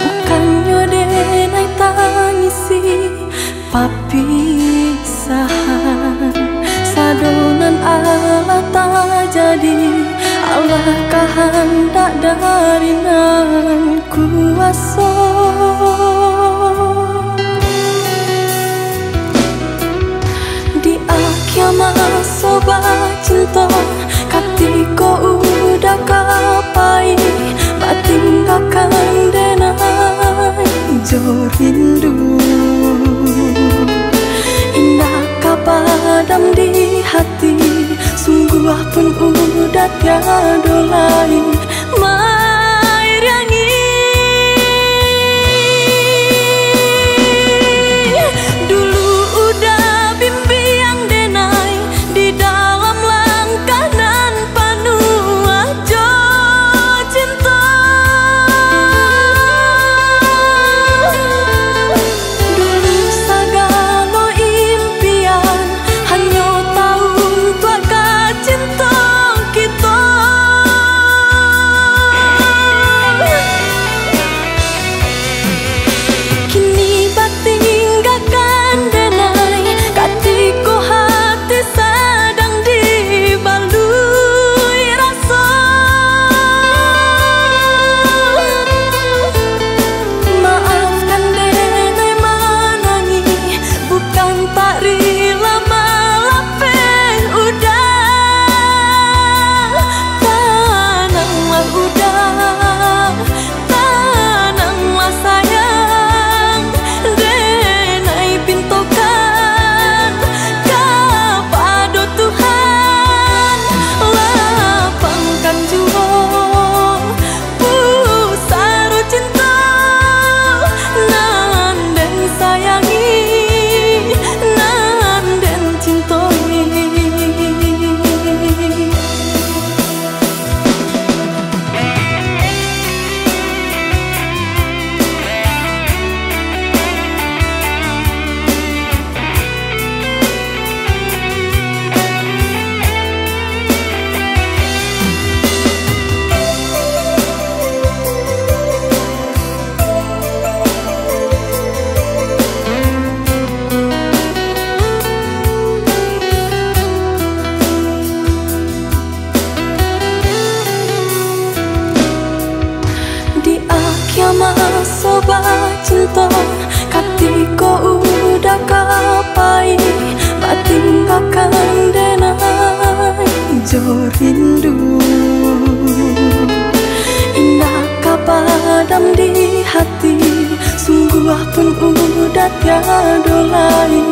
bukannya denai tangisi papisahan sadonan Allah tak jadi Allah kahan tak dari nan kuasa kapadam di hati Sungguh pun udah tiada lain cinta Katiko udah kapai Batinggalkan denai Jo rindu Indah kapadam di hati Sungguh pun udah tiada lain